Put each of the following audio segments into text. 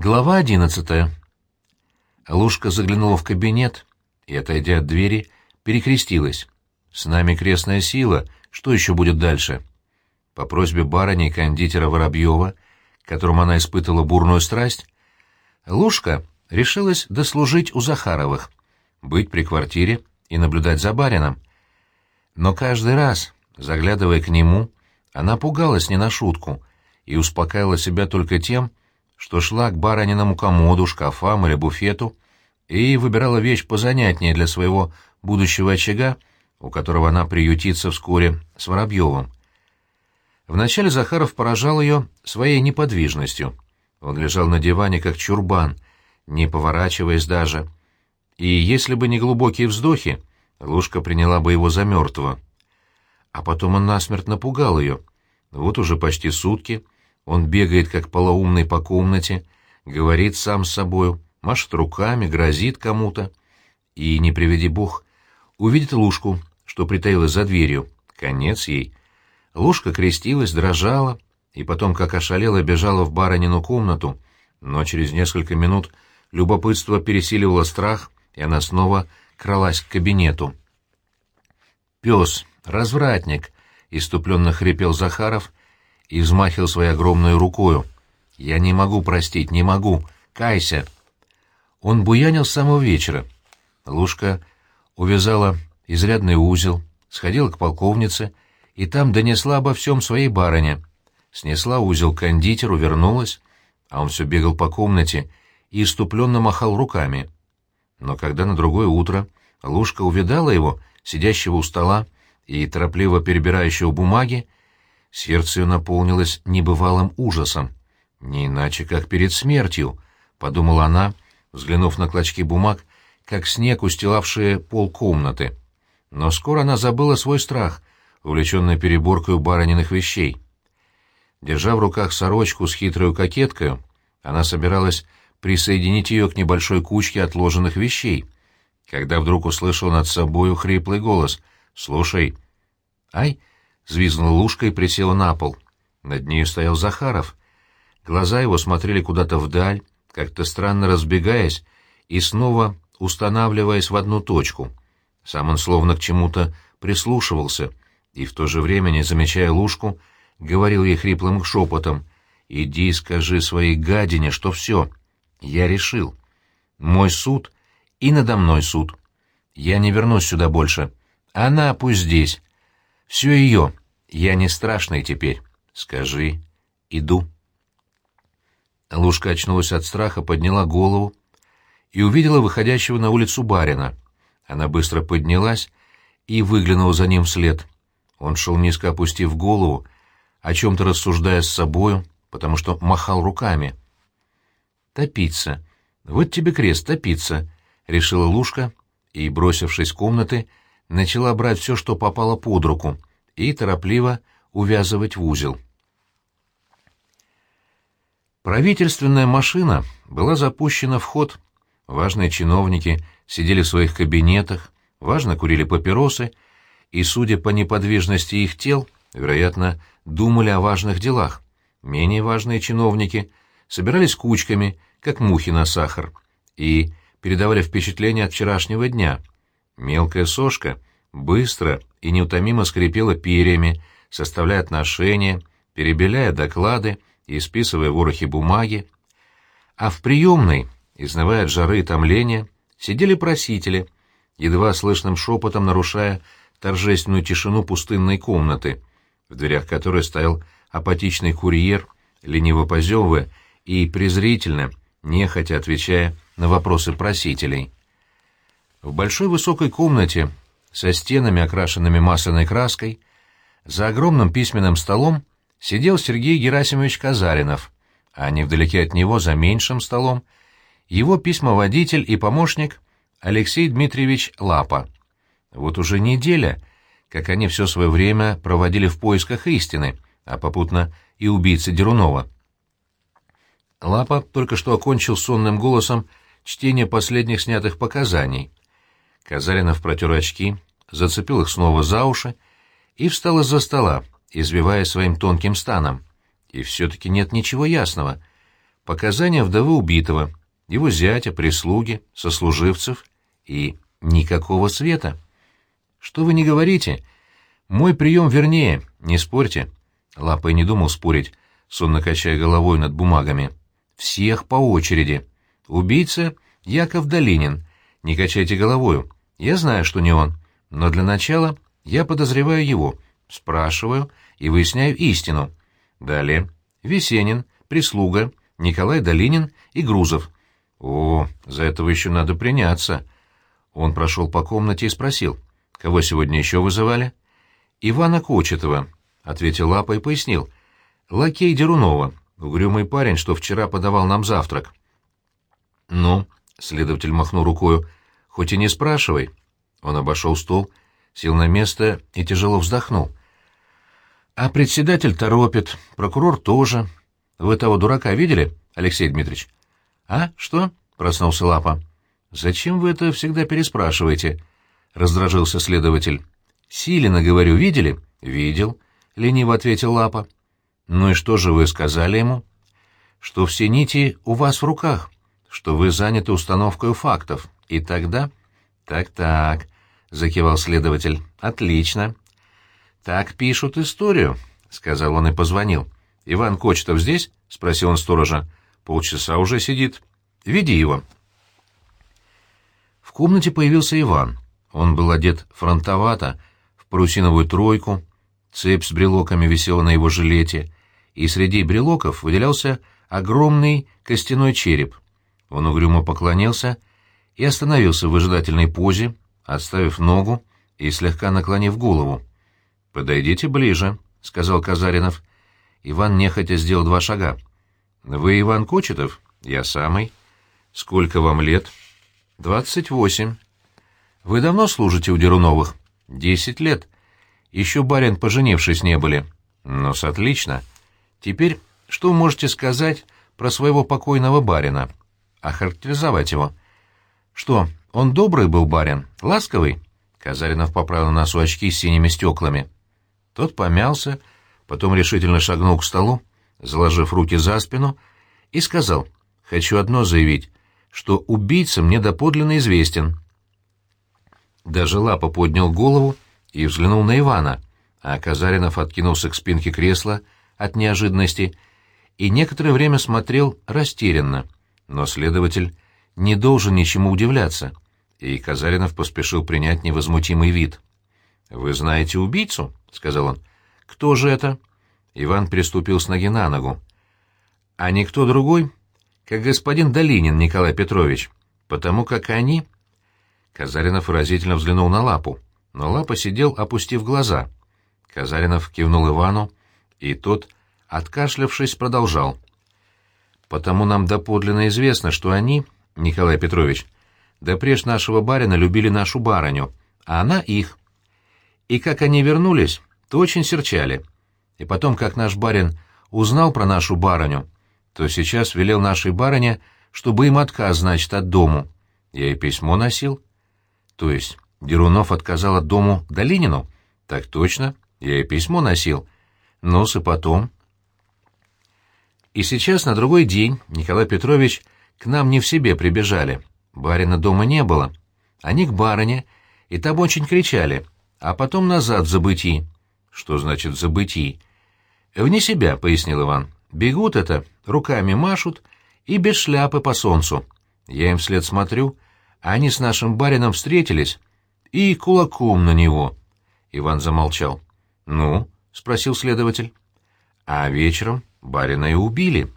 Глава одиннадцатая. Лушка заглянула в кабинет и, отойдя от двери, перекрестилась. «С нами крестная сила. Что еще будет дальше?» По просьбе барыни кондитера Воробьева, которому она испытывала бурную страсть, Лушка решилась дослужить у Захаровых, быть при квартире и наблюдать за барином. Но каждый раз, заглядывая к нему, она пугалась не на шутку и успокаивала себя только тем, что шла к барыниному комоду, шкафам или буфету и выбирала вещь позанятнее для своего будущего очага, у которого она приютится вскоре с Воробьевым. Вначале Захаров поражал ее своей неподвижностью. Он лежал на диване, как чурбан, не поворачиваясь даже. И если бы не глубокие вздохи, Лушка приняла бы его за мертвого. А потом он насмерть напугал ее. Вот уже почти сутки — он бегает, как полоумный по комнате, говорит сам с собою, машет руками, грозит кому-то. И, не приведи бог, увидит Лушку, что притаилась за дверью. Конец ей. Лушка крестилась, дрожала, и потом, как ошалела, бежала в барынину комнату, но через несколько минут любопытство пересиливало страх, и она снова кралась к кабинету. «Пес, развратник!» — иступленно хрипел Захаров, и взмахивал своей огромной рукою. «Я не могу простить, не могу! Кайся!» Он буянил с самого вечера. Лушка увязала изрядный узел, сходила к полковнице и там донесла обо всем своей барыне. Снесла узел кондитеру, вернулась, а он все бегал по комнате и иступленно махал руками. Но когда на другое утро Лушка увидала его, сидящего у стола и торопливо перебирающего бумаги, Сердце наполнилось небывалым ужасом. «Не иначе, как перед смертью», — подумала она, взглянув на клочки бумаг, как снег, устилавшие пол комнаты. Но скоро она забыла свой страх, увлеченный переборкой барыниных вещей. Держа в руках сорочку с хитрой кокеткой, она собиралась присоединить ее к небольшой кучке отложенных вещей, когда вдруг услышал над собою хриплый голос «Слушай». «Ай!» Взвизгнула лужка и присела на пол. Над нею стоял Захаров. Глаза его смотрели куда-то вдаль, как-то странно разбегаясь и снова устанавливаясь в одну точку. Сам он словно к чему-то прислушивался и в то же время, не замечая лужку, говорил ей хриплым шепотом «Иди скажи своей гадине, что все. Я решил. Мой суд и надо мной суд. Я не вернусь сюда больше. Она пусть здесь. Все ее. Я не страшный теперь. Скажи. Иду. Лушка очнулась от страха, подняла голову и увидела выходящего на улицу барина. Она быстро поднялась и выглянула за ним вслед. Он шел низко опустив голову, о чем-то рассуждая с собою, потому что махал руками. «Топиться. Вот тебе крест, топиться», — решила Лушка и, бросившись в комнаты, начала брать все, что попало под руку, и торопливо увязывать в узел. Правительственная машина была запущена в ход. Важные чиновники сидели в своих кабинетах, важно курили папиросы и, судя по неподвижности их тел, вероятно, думали о важных делах. Менее важные чиновники собирались кучками, как мухи на сахар, и передавали впечатление от вчерашнего дня. Мелкая сошка быстро и неутомимо скрипела перьями, составляя отношения, перебеляя доклады и списывая ворохи бумаги. А в приемной, изнывая от жары и томления, сидели просители, едва слышным шепотом нарушая торжественную тишину пустынной комнаты, в дверях которой стоял апатичный курьер, лениво позевывая и презрительно, нехотя отвечая на вопросы просителей. В большой высокой комнате со стенами, окрашенными масляной краской, за огромным письменным столом сидел Сергей Герасимович Казаринов, а невдалеке от него, за меньшим столом, его письмоводитель и помощник Алексей Дмитриевич Лапа. Вот уже неделя, как они все свое время проводили в поисках истины, а попутно и убийцы Дерунова. Лапа только что окончил сонным голосом чтение последних снятых показаний. Казаринов протер очки, зацепил их снова за уши и встал из-за стола, извивая своим тонким станом. И все-таки нет ничего ясного. показания вдовы убитого, его зятя, прислуги, сослуживцев и никакого света. Что вы не говорите? Мой прием вернее, не спорьте. Лапа и не думал спорить, сонно качая головой над бумагами. Всех по очереди. Убийца — Яков Долинин. Не качайте головою. Я знаю, что не он. Но для начала я подозреваю его, спрашиваю и выясняю истину. Далее. Весенин, прислуга, Николай Долинин и Грузов. О, за этого еще надо приняться. Он прошел по комнате и спросил, кого сегодня еще вызывали? Ивана Кочетова, — ответил Лапа и пояснил. Лакей Дерунова, угрюмый парень, что вчера подавал нам завтрак. Ну, — следователь махнул рукою, — хоть и не спрашивай. Он обошел стол, сел на место и тяжело вздохнул. А председатель торопит, прокурор тоже. Вы того дурака видели, Алексей Дмитриевич? А, что? Проснулся Лапа. Зачем вы это всегда переспрашиваете? Раздражился следователь. Силина, говорю, видели? Видел, лениво ответил Лапа. Ну и что же вы сказали ему? Что все нити у вас в руках, что вы заняты установкой фактов. И тогда... Так-так, закивал следователь. Отлично. «Так пишут историю», — сказал он и позвонил. «Иван Кочетов здесь?» — спросил он сторожа. «Полчаса уже сидит. Веди его». В комнате появился Иван. Он был одет фронтовато, в парусиновую тройку, цепь с брелоками висела на его жилете, и среди брелоков выделялся огромный костяной череп. Он угрюмо поклонился и остановился в выжидательной позе, отставив ногу и слегка наклонив голову. «Подойдите ближе», — сказал Казаринов. Иван нехотя сделал два шага. «Вы Иван Кочетов?» «Я самый». «Сколько вам лет?» «Двадцать восемь». «Вы давно служите у Деруновых?» «Десять лет. Еще барин, поженившись, не были». «Ну-с, отлично. Теперь что можете сказать про своего покойного барина? Охарактеризовать его?» «Что, он добрый был барин? Ласковый?» Казаринов поправил на носу очки с синими стеклами. Тот помялся, потом решительно шагнул к столу, заложив руки за спину, и сказал, «Хочу одно заявить, что убийца мне доподлинно известен». Даже Лапа поднял голову и взглянул на Ивана, а Казаринов откинулся к спинке кресла от неожиданности и некоторое время смотрел растерянно, но следователь не должен ничему удивляться, и Казаринов поспешил принять невозмутимый вид. «Вы знаете убийцу?» — сказал он. «Кто же это?» Иван переступил с ноги на ногу. «А никто другой, как господин Долинин Николай Петрович, потому как они...» Казаринов выразительно взглянул на Лапу, но Лапа сидел, опустив глаза. Казаринов кивнул Ивану, и тот, откашлявшись, продолжал. «Потому нам доподлинно известно, что они, Николай Петрович, да прежь нашего барина любили нашу барыню, а она их. И как они вернулись, то очень серчали. И потом, как наш барин узнал про нашу барыню, то сейчас велел нашей барыне, чтобы им отказ, значит, от дому. Я и письмо носил. То есть Дерунов отказал от дому Долинину? Так точно, я и письмо носил. ну и потом... И сейчас, на другой день, Николай Петрович к нам не в себе прибежали. Барина дома не было. Они к барыне, и там очень кричали — а потом назад в забытии. Что значит в? Вне себя, пояснил Иван. Бегут это, руками машут и без шляпы по солнцу. Я им вслед смотрю, а они с нашим барином встретились и кулаком на него. Иван замолчал. Ну, спросил следователь. А вечером барина и убили.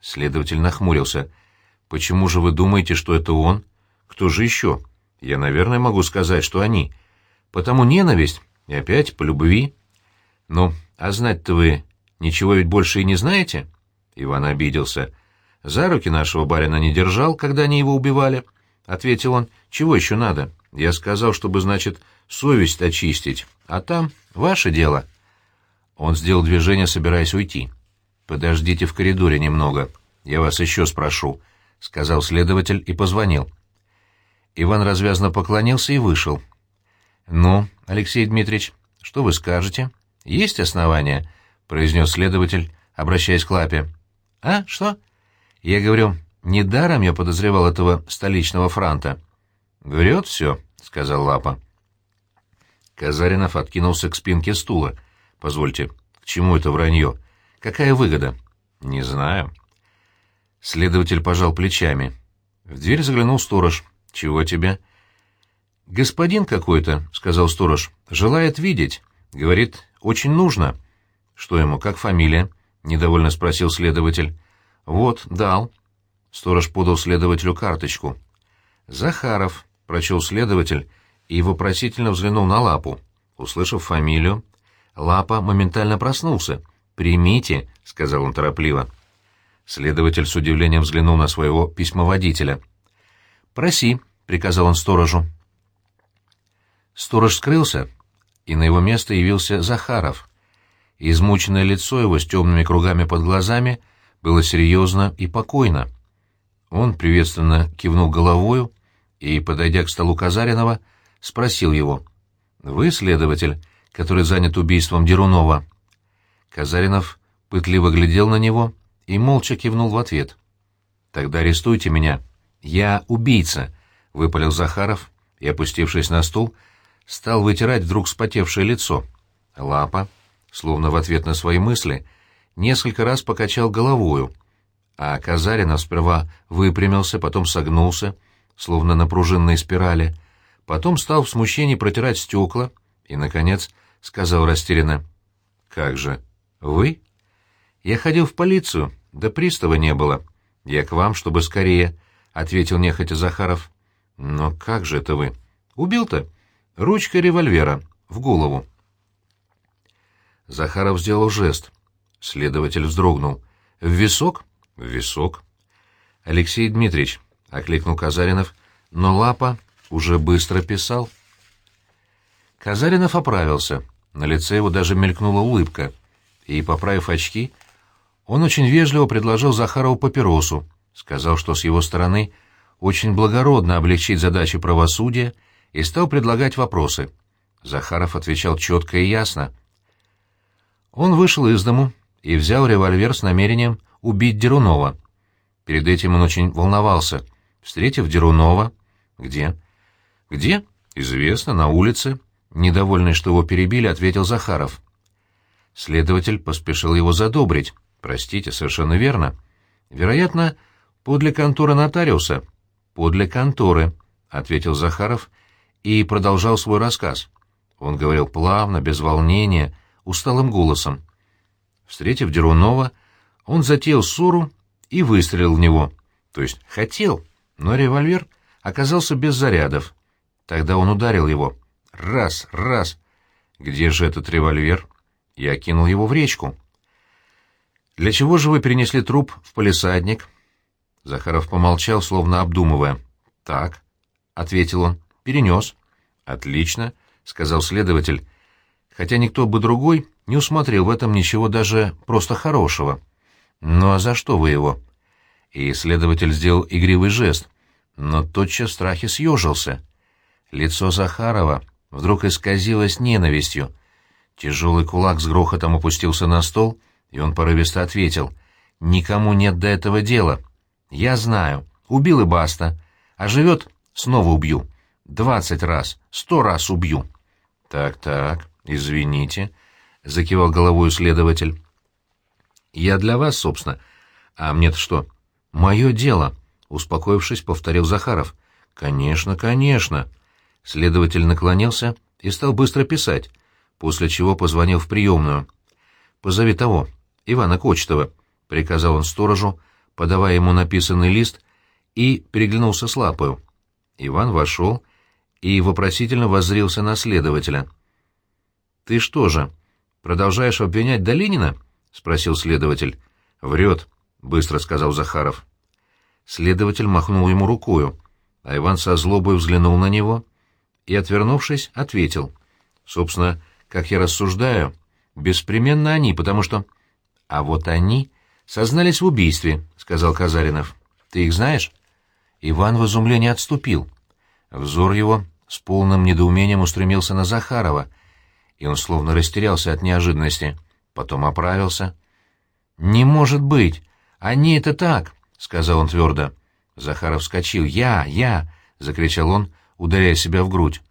Следователь нахмурился. Почему же вы думаете, что это он? Кто же еще? Я, наверное, могу сказать, что они. Потому ненависть и опять по любви. Ну, а знать-то вы ничего ведь больше и не знаете? Иван обиделся. За руки нашего барина не держал, когда они его убивали. Ответил он, чего еще надо? Я сказал, чтобы, значит, совесть очистить. А там ваше дело. Он сделал движение, собираясь уйти. «Подождите в коридоре немного. Я вас еще спрошу», — сказал следователь и позвонил. Иван развязно поклонился и вышел. «Ну, Алексей Дмитриевич, что вы скажете? Есть основания?» — произнес следователь, обращаясь к Лапе. «А, что?» Я говорю, недаром я подозревал этого столичного франта. «Врет все», — сказал Лапа. Казаринов откинулся к спинке стула. «Позвольте, к чему это вранье? Какая выгода?» «Не знаю». Следователь пожал плечами. В дверь заглянул сторож. «Чего тебе?» «Господин какой-то», — сказал сторож, — «желает видеть. Говорит, очень нужно». «Что ему, как фамилия?» — недовольно спросил следователь. «Вот, дал». Сторож подал следователю карточку. «Захаров», — прочел следователь и вопросительно взглянул на Лапу. Услышав фамилию, Лапа моментально проснулся. «Примите», — сказал он торопливо. Следователь с удивлением взглянул на своего письмоводителя. «Проси», — приказал он сторожу. Сторож скрылся, и на его место явился Захаров. Измученное лицо его с темными кругами под глазами было серьезно и покойно. Он приветственно кивнул головою и, подойдя к столу Казаринова, спросил его. «Вы следователь, который занят убийством Дерунова?» Казаринов пытливо глядел на него и молча кивнул в ответ. «Тогда арестуйте меня. Я убийца», — выпалил Захаров и, опустившись на стул, стал вытирать вдруг вспотевшее лицо. Лапа, словно в ответ на свои мысли, несколько раз покачал головою, а Казаринов сперва выпрямился, потом согнулся, словно на пружинной спирали, потом стал в смущении протирать стекла и, наконец, сказал растерянно, «Как же, вы?» «Я ходил в полицию, да пристава не было. Я к вам, чтобы скорее», — ответил нехотя Захаров. «Но как же это вы? Убил-то?» Ручка револьвера. В голову. Захаров сделал жест. Следователь вздрогнул. «В висок?» «В висок». «Алексей Дмитриевич», — окликнул Казаринов, но Лапа уже быстро писал. Казаринов оправился. На лице его даже мелькнула улыбка. И, поправив очки, он очень вежливо предложил Захарову папиросу, сказал, что с его стороны очень благородно облегчить задачи правосудия — и стал предлагать вопросы. Захаров отвечал четко и ясно. Он вышел из дому и взял револьвер с намерением убить Дерунова. Перед этим он очень волновался. Встретив Дерунова... Где? Где? Известно, на улице. Недовольный, что его перебили, ответил Захаров. Следователь поспешил его задобрить. Простите, совершенно верно. Вероятно, подле конторы нотариуса. Подле конторы, ответил Захаров и продолжал свой рассказ. Он говорил плавно, без волнения, усталым голосом. Встретив Дерунова, он затеял ссору и выстрелил в него. То есть хотел, но револьвер оказался без зарядов. Тогда он ударил его. Раз, раз. Где же этот револьвер? Я кинул его в речку. «Для чего же вы перенесли труп в полисадник?» Захаров помолчал, словно обдумывая. «Так», — ответил он. «Перенес». «Отлично», — сказал следователь, хотя никто бы другой не усмотрел в этом ничего даже просто хорошего. «Ну а за что вы его?» И следователь сделал игривый жест, но тотчас в страхе съежился. Лицо Захарова вдруг исказилось ненавистью. Тяжелый кулак с грохотом опустился на стол, и он порывисто ответил. «Никому нет до этого дела. Я знаю. Убил и баста. А живет — снова убью. Двадцать раз, сто раз убью. Так-так, извините, — закивал головой следователь. Я для вас, собственно. А мне-то что? Мое дело, — успокоившись, повторил Захаров. Конечно, конечно. Следователь наклонился и стал быстро писать, после чего позвонил в приемную. «Позови того, Ивана Кочетова», — приказал он сторожу, подавая ему написанный лист, и переглянулся с лапою. Иван вошел и вопросительно воззрился на следователя. «Ты что же, продолжаешь обвинять Долинина?» — спросил следователь. «Врет», — быстро сказал Захаров. Следователь махнул ему рукою, а Иван со злобой взглянул на него и, отвернувшись, ответил. «Собственно, как я рассуждаю, беспременно они, потому что...» «А вот они сознались в убийстве», — сказал Казаринов. «Ты их знаешь?» Иван в изумлении отступил. Взор его с полным недоумением устремился на Захарова, и он словно растерялся от неожиданности. Потом оправился. «Не может быть! Они это так! сказал он твердо. Захаров вскочил. «Я! Я!» — закричал он, ударяя себя в грудь.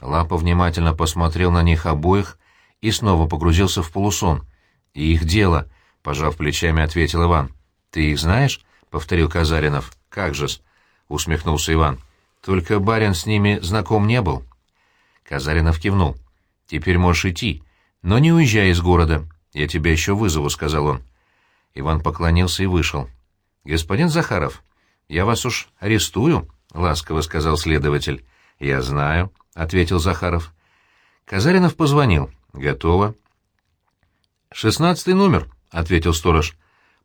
Лапа внимательно посмотрел на них обоих и снова погрузился в полусон. «И их дело», — пожав плечами, ответил Иван. «Ты их знаешь?» — повторил Казаринов. «Как же-с», — усмехнулся Иван. «Только барин с ними знаком не был». Казаринов кивнул. «Теперь можешь идти, но не уезжай из города. Я тебя еще вызову», — сказал он. Иван поклонился и вышел. «Господин Захаров, я вас уж арестую», — ласково сказал следователь. «Я знаю», — ответил Захаров. Казаринов позвонил. «Готово». «Шестнадцатый номер», — ответил сторож.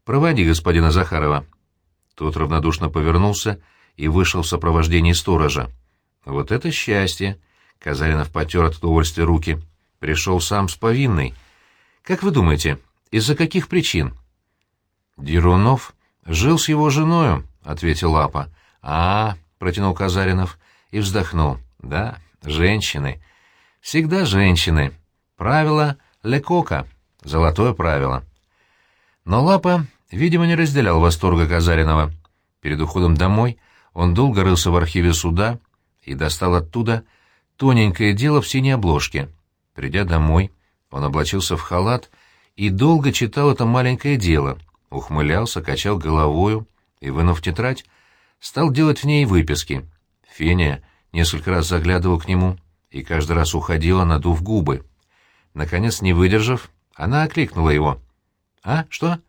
«Проводи господина Захарова». Тот равнодушно повернулся и вышел в сопровождении сторожа. «Вот это счастье!» — Казаринов потер от удовольствия руки. «Пришел сам с повинной. Как вы думаете, из-за каких причин?» «Дерунов жил с его женою», — ответил Лапа. «А, — протянул Казаринов и вздохнул. «Да, женщины. Всегда женщины. Правило Лекока. Золотое правило». Но Лапа, видимо, не разделял восторга Казаринова. Перед уходом домой он долго рылся в архиве суда и достал оттуда тоненькое дело в синей обложке. Придя домой, он облачился в халат и долго читал это маленькое дело, ухмылялся, качал головою и, вынув тетрадь, стал делать в ней выписки. Феня несколько раз заглядывал к нему и каждый раз уходила, надув губы. Наконец, не выдержав, она окликнула его. «А, что?»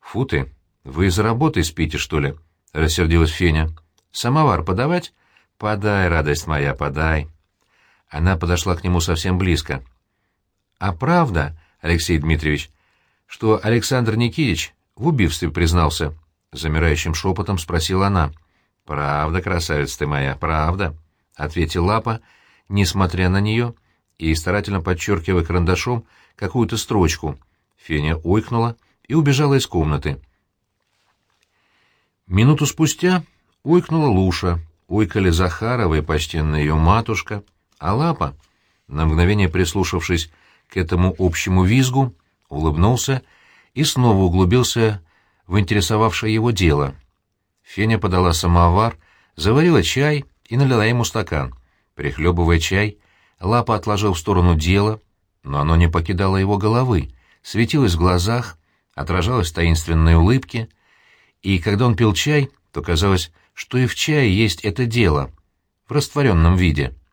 «Фу ты, вы из работы спите, что ли?» — рассердилась Феня. «Самовар подавать?» «Подай, радость моя, подай». Она подошла к нему совсем близко. «А правда, Алексей Дмитриевич, что Александр Никитич в убийстве признался?» Замирающим шепотом спросила она. «Правда, красавица ты моя, правда», — ответил Лапа, несмотря на нее, и старательно подчеркивая карандашом какую-то строчку. Феня ойкнула и убежала из комнаты. Минуту спустя ойкнула Луша, ойкали Захарова и почтенная ее матушка, а Лапа, на мгновение прислушавшись к этому общему визгу, улыбнулся и снова углубился в интересовавшее его дело. Феня подала самовар, заварила чай и налила ему стакан. Прихлебывая чай, Лапа отложил в сторону дело, но оно не покидало его головы, светилось в глазах, отражалось в таинственной улыбке, и когда он пил чай, то казалось, что и в чае есть это дело, в растворенном виде —